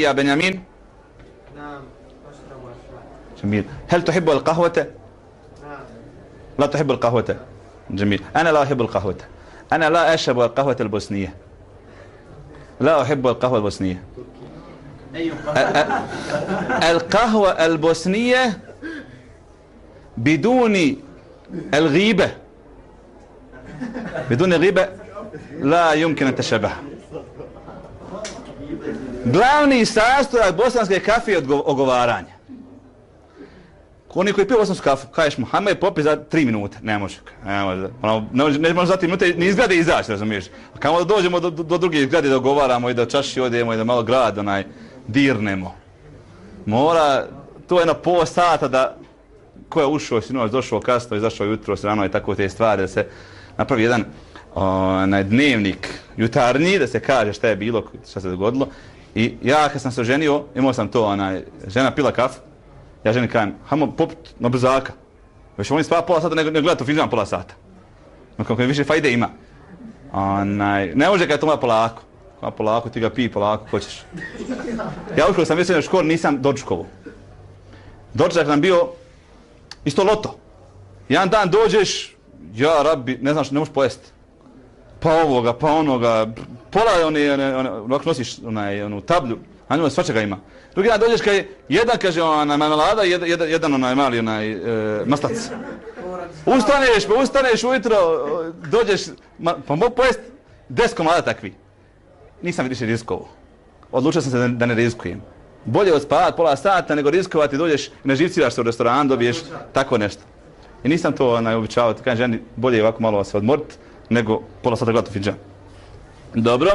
يا بنيامين. نعم أشرب جميل. هل تحب القهوة؟ نعم. لا تحب القهوة. جميل. أنا لا أحب القهوة. أنا لا أشرب القهوة البوسنية. لا أحب القهوة البوسنية. القهوة البوسنية بدون الغيبة بدون غيبة لا يمكن أن تشبه Glavni sastojak bosanske kafe je ogovaranje. Oni koji piju bosansku kafu, kažeš Muhammed popi za tri minute, ne može. Ne može, ono, ne može, ne može ono, za tri minute ni izgrade izaći, razumiješ. A kamo da dođemo do, do, do druge izgrade da ogovaramo i da čaši odemo i da malo grad onaj dirnemo. Mora, to je na pola sata da ko je ušao sinoć, došao kasno, izašao jutro, rano i tako te stvari, da se napravi jedan onaj dnevnik jutarnji, da se kaže šta je bilo, šta se dogodilo. I ja kad sam se oženio, imao sam to, onaj, žena pila kafu, ja ženi kajem, hajmo popit na brzaka. Još oni spava pola sata, nego, ne gleda to film pola sata. No, kako više fajde ima. Onaj, ne može kad je to malo polako. Malo polako, ti ga pi polako, hoćeš. Ja ušao sam već u školu, nisam dočkovo. Dočak nam bio isto loto. Jedan dan dođeš, ja rabi, ne znaš, ne možeš pojesti. Pa ovoga, pa onoga, pola one, one, one, ovako nosiš onaj, onu tablju, a njima svačega ima. Drugi dan dođeš kaj jedan kaže ona marmelada, jedan, jedan, jedan onaj mali onaj e, maslac. Ustaneš, pa ustaneš ujutro, dođeš, ma, pa mogu pojesti deset komada takvi. Nisam više riskovo. Odlučio sam se da, da ne rizikujem. Bolje odspavat pola sata nego riskovati, dođeš i ne živciraš se u restoran, dobiješ tako nešto. I nisam to onaj, običavao, ti kažem ženi, bolje je ovako malo se odmorit, nego pola sata gledati Fidžan. Dobro.